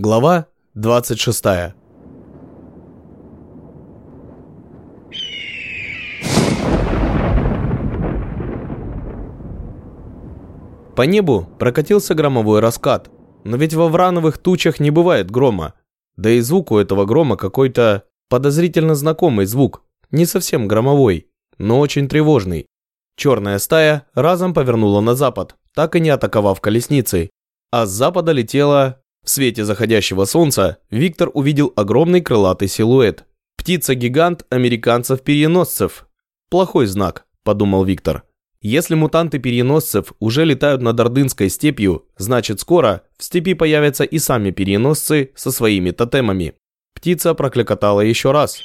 Глава 26. По небу прокатился громовой раскат, но ведь во врановых тучах не бывает грома. Да и звук у этого грома какой-то подозрительно знакомый звук, не совсем громовой, но очень тревожный. Черная стая разом повернула на запад, так и не атаковав колесницей, а с запада летела в свете заходящего солнца Виктор увидел огромный крылатый силуэт. Птица-гигант американцев-переносцев. Плохой знак, подумал Виктор. Если мутанты-переносцев уже летают над Ордынской степью, значит скоро в степи появятся и сами переносцы со своими тотемами. Птица прокликотала еще раз.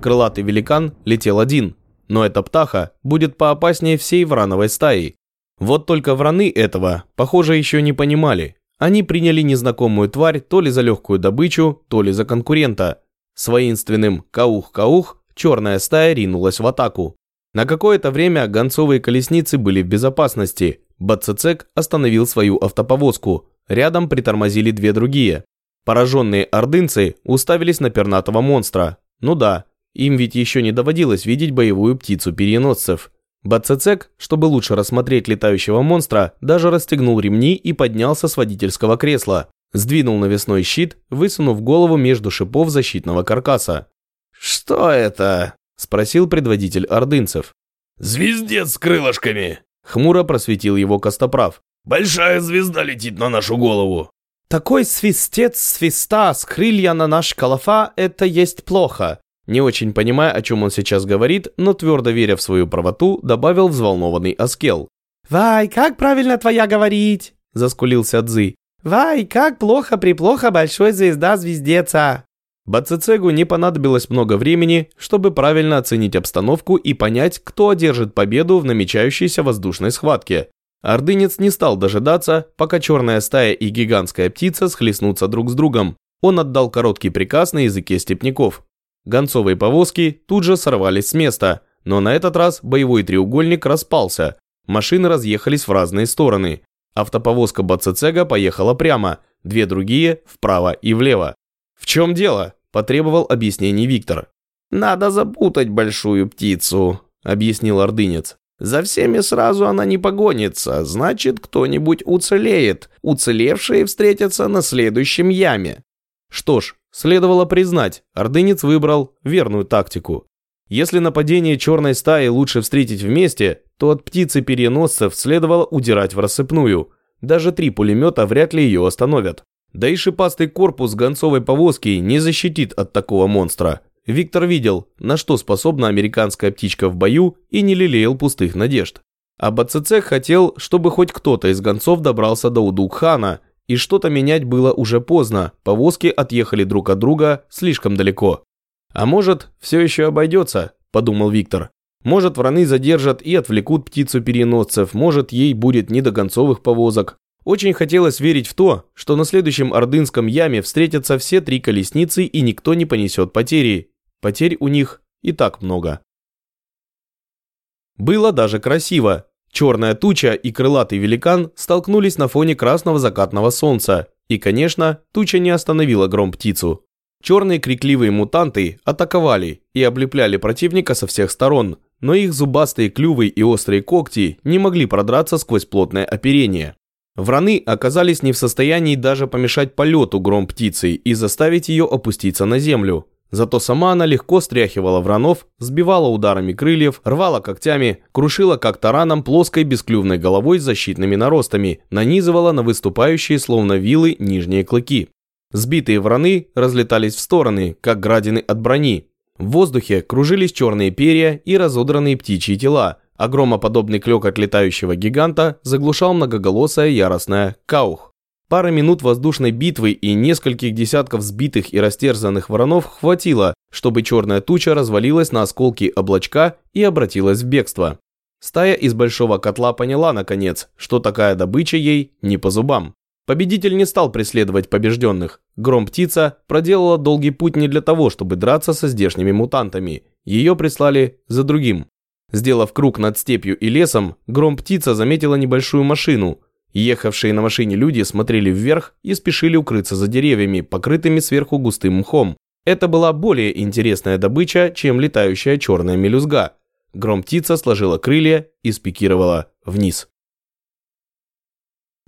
Крылатый великан летел один, но эта птаха будет поопаснее всей врановой стаи. Вот только враны этого, похоже, еще не понимали. Они приняли незнакомую тварь то ли за легкую добычу, то ли за конкурента. С воинственным «каух-каух» черная стая ринулась в атаку. На какое-то время гонцовые колесницы были в безопасности. Бацецек остановил свою автоповозку. Рядом притормозили две другие. Пораженные ордынцы уставились на пернатого монстра. Ну да, им ведь еще не доводилось видеть боевую птицу переносцев. Бацецек, чтобы лучше рассмотреть летающего монстра, даже расстегнул ремни и поднялся с водительского кресла. Сдвинул навесной щит, высунув голову между шипов защитного каркаса. «Что это?» – спросил предводитель ордынцев. «Звездец с крылышками!» – хмуро просветил его Костоправ. «Большая звезда летит на нашу голову!» «Такой свистец свиста с крылья на наш колофа – это есть плохо. Не очень понимая, о чем он сейчас говорит, но твердо веря в свою правоту, добавил взволнованный Аскел. «Вай, как правильно твоя говорить?» – заскулился Цзы. «Вай, как плохо-приплохо большой звезда звездеца!» Бацицегу не понадобилось много времени, чтобы правильно оценить обстановку и понять, кто одержит победу в намечающейся воздушной схватке. Ордынец не стал дожидаться, пока черная стая и гигантская птица схлестнутся друг с другом. Он отдал короткий приказ на языке степняков. Гонцовые повозки тут же сорвались с места, но на этот раз боевой треугольник распался. Машины разъехались в разные стороны. Автоповозка Бацецега поехала прямо, две другие – вправо и влево. «В чем дело?» – потребовал объяснений Виктор. «Надо запутать большую птицу», – объяснил ордынец. «За всеми сразу она не погонится, значит, кто-нибудь уцелеет. Уцелевшие встретятся на следующем яме». Что ж, Следовало признать, ордынец выбрал верную тактику. Если нападение черной стаи лучше встретить вместе, то от птицы-переносцев следовало удирать в рассыпную. Даже три пулемета вряд ли ее остановят. Да и шипастый корпус гонцовой повозки не защитит от такого монстра. Виктор видел, на что способна американская птичка в бою и не лелеял пустых надежд. А БЦЦ хотел, чтобы хоть кто-то из гонцов добрался до Удук-хана и что-то менять было уже поздно, повозки отъехали друг от друга слишком далеко. «А может, все еще обойдется», – подумал Виктор. «Может, враны задержат и отвлекут птицу-переносцев, может, ей будет не до концовых повозок». Очень хотелось верить в то, что на следующем ордынском яме встретятся все три колесницы и никто не понесет потери. Потерь у них и так много. Было даже красиво. Черная туча и крылатый великан столкнулись на фоне красного закатного солнца, и, конечно, туча не остановила гром-птицу. Черные крикливые мутанты атаковали и облепляли противника со всех сторон, но их зубастые клювы и острые когти не могли продраться сквозь плотное оперение. Враны оказались не в состоянии даже помешать полету гром-птицы и заставить ее опуститься на землю. Зато сама она легко стряхивала вранов, сбивала ударами крыльев, рвала когтями, крушила как тараном плоской бесклювной головой с защитными наростами, нанизывала на выступающие словно вилы нижние клыки. Сбитые враны разлетались в стороны, как градины от брони. В воздухе кружились черные перья и разодранные птичьи тела, а громоподобный клёк летающего гиганта заглушал многоголосое яростное «каух». Пары минут воздушной битвы и нескольких десятков сбитых и растерзанных воронов хватило, чтобы черная туча развалилась на осколки облачка и обратилась в бегство. Стая из большого котла поняла, наконец, что такая добыча ей не по зубам. Победитель не стал преследовать побежденных. Гром-птица проделала долгий путь не для того, чтобы драться со здешними мутантами. Ее прислали за другим. Сделав круг над степью и лесом, гром-птица заметила небольшую машину – Ехавшие на машине люди смотрели вверх и спешили укрыться за деревьями, покрытыми сверху густым мхом. Это была более интересная добыча, чем летающая черная мелюзга. Гром-птица сложила крылья и спикировала вниз.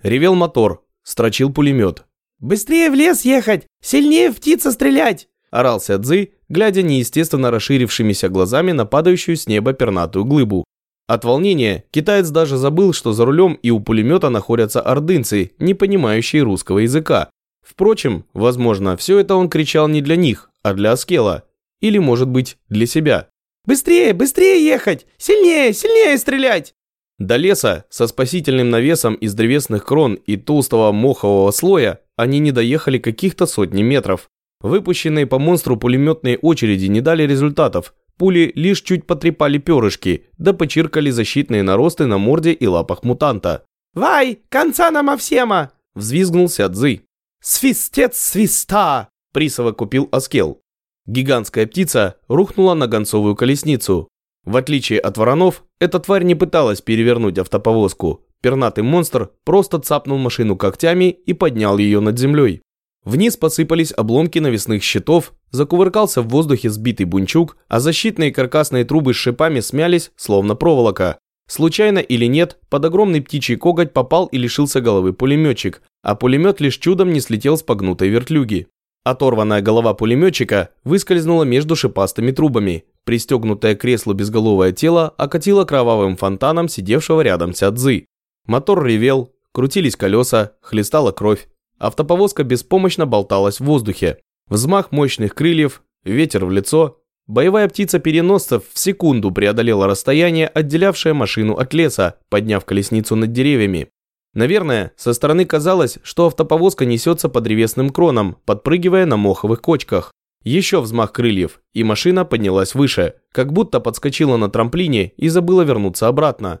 Ревел мотор, строчил пулемет. «Быстрее в лес ехать! Сильнее в птица стрелять!» Орался Цзы, глядя неестественно расширившимися глазами на падающую с неба пернатую глыбу. От волнения китаец даже забыл, что за рулем и у пулемета находятся ордынцы, не понимающие русского языка. Впрочем, возможно, все это он кричал не для них, а для Аскела. Или, может быть, для себя. «Быстрее, быстрее ехать! Сильнее, сильнее стрелять!» До леса со спасительным навесом из древесных крон и толстого мохового слоя они не доехали каких-то сотни метров. Выпущенные по монстру пулеметные очереди не дали результатов. Пули лишь чуть потрепали перышки, да почиркали защитные наросты на морде и лапах мутанта. «Вай, конца нам овсема!» – взвизгнулся Цзы. «Свистец свиста!» – присовокупил Аскел. Гигантская птица рухнула на гонцовую колесницу. В отличие от воронов, эта тварь не пыталась перевернуть автоповозку. Пернатый монстр просто цапнул машину когтями и поднял ее над землей. Вниз посыпались обломки навесных щитов, закувыркался в воздухе сбитый бунчук, а защитные каркасные трубы с шипами смялись, словно проволока. Случайно или нет, под огромный птичий коготь попал и лишился головы пулеметчик, а пулемет лишь чудом не слетел с погнутой вертлюги. Оторванная голова пулеметчика выскользнула между шипастыми трубами. Пристегнутое к креслу безголовое тело окатило кровавым фонтаном сидевшего рядом Сядзы. Мотор ревел, крутились колеса, хлестала кровь. Автоповозка беспомощно болталась в воздухе. Взмах мощных крыльев, ветер в лицо. Боевая птица переносцев в секунду преодолела расстояние, отделявшее машину от леса, подняв колесницу над деревьями. Наверное, со стороны казалось, что автоповозка несется по древесным кронам, подпрыгивая на моховых кочках. Еще взмах крыльев, и машина поднялась выше, как будто подскочила на трамплине и забыла вернуться обратно.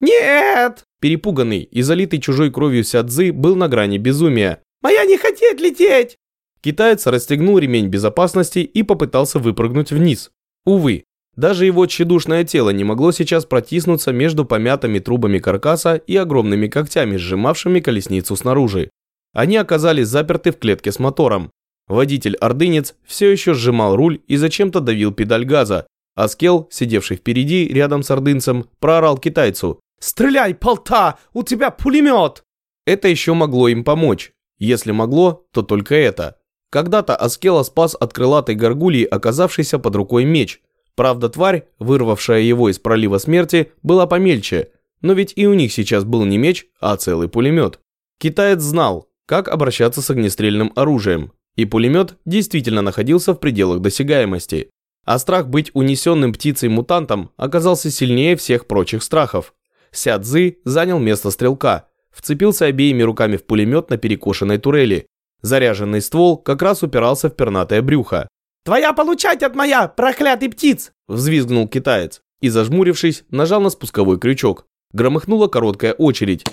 «Нет!» Перепуганный и залитый чужой кровью Сядзы был на грани безумия. «Моя не хотеть лететь!» Китаец расстегнул ремень безопасности и попытался выпрыгнуть вниз. Увы, даже его тщедушное тело не могло сейчас протиснуться между помятыми трубами каркаса и огромными когтями, сжимавшими колесницу снаружи. Они оказались заперты в клетке с мотором. Водитель-ордынец все еще сжимал руль и зачем-то давил педаль газа, а Скел, сидевший впереди, рядом с ордынцем, проорал китайцу. «Стреляй, полта! У тебя пулемет!» Это еще могло им помочь. Если могло, то только это. Когда-то Аскела спас от крылатой горгульи, оказавшийся под рукой меч. Правда, тварь, вырвавшая его из пролива смерти, была помельче. Но ведь и у них сейчас был не меч, а целый пулемет. Китаец знал, как обращаться с огнестрельным оружием. И пулемет действительно находился в пределах досягаемости. А страх быть унесенным птицей-мутантом оказался сильнее всех прочих страхов. Ся Цзы занял место стрелка, вцепился обеими руками в пулемет на перекошенной турели. Заряженный ствол как раз упирался в пернатое брюхо. «Твоя получать от моя, проклятый птиц!» – взвизгнул китаец и, зажмурившись, нажал на спусковой крючок. Громыхнула короткая очередь.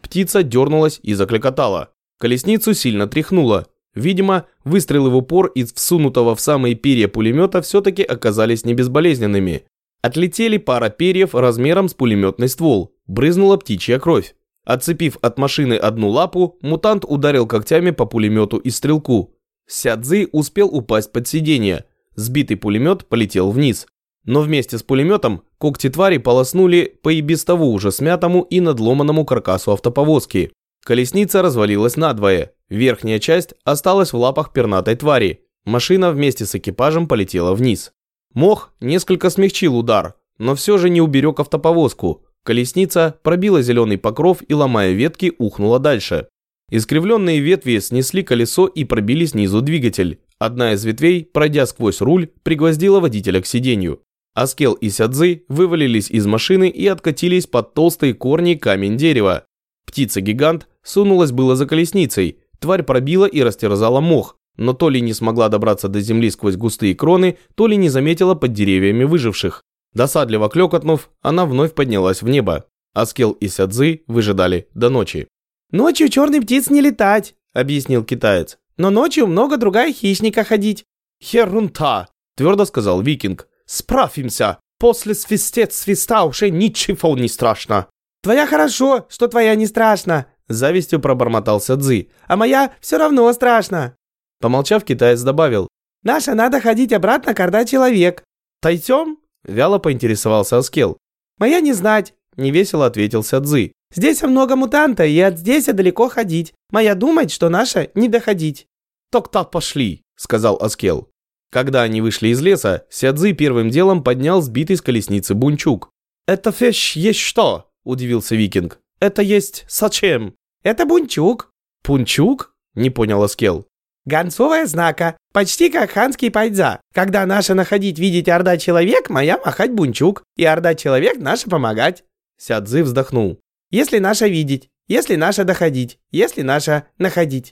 Птица дернулась и закликотала. Колесницу сильно тряхнуло. Видимо, выстрелы в упор из всунутого в самые перья пулемета все-таки оказались не безболезненными. Отлетели пара перьев размером с пулеметный ствол. Брызнула птичья кровь. Отцепив от машины одну лапу, мутант ударил когтями по пулемету и стрелку. Сядзы успел упасть под сиденье. Сбитый пулемет полетел вниз. Но вместе с пулеметом когти твари полоснули по и без того уже смятому и надломанному каркасу автоповозки. Колесница развалилась надвое. Верхняя часть осталась в лапах пернатой твари. Машина вместе с экипажем полетела вниз. Мох несколько смягчил удар, но все же не уберег автоповозку. Колесница пробила зеленый покров и, ломая ветки, ухнула дальше. Искривленные ветви снесли колесо и пробили снизу двигатель. Одна из ветвей, пройдя сквозь руль, пригвоздила водителя к сиденью. Аскел и Сядзы вывалились из машины и откатились под толстые корни камень дерева. Птица-гигант сунулась было за колесницей. Тварь пробила и растерзала мох, но то ли не смогла добраться до земли сквозь густые кроны, то ли не заметила под деревьями выживших. Досадливо клёкотнув, она вновь поднялась в небо. Аскел и Сядзы выжидали до ночи. «Ночью черный птиц не летать», — объяснил китаец. «Но ночью много другая хищника ходить». «Херунта», — твердо сказал викинг. «Справимся. После свистет свиста уже ничего не страшно». «Твоя хорошо, что твоя не страшно. Завистью пробормотал Сядзы. А моя все равно страшно. Помолчав, китаец добавил. Наша надо ходить обратно, когда человек. Тайцем? Вяло поинтересовался Аскел. Моя не знать. Невесело ответил Сядзы. Здесь много мутанта, и от здесь далеко ходить. Моя думает, что наша не доходить. «Так-так пошли», — сказал Аскел. Когда они вышли из леса, Сядзы первым делом поднял сбитый с колесницы бунчук. «Это феш есть что?» – удивился викинг. «Это есть зачем?» «Это бунчук». «Пунчук?» – не понял Аскел. «Гонцовая знака, почти как ханский пайдза. Когда наша находить видеть орда человек, моя махать бунчук, и орда человек наша помогать». Сядзы вздохнул. «Если наша видеть, если наша доходить, если наша находить».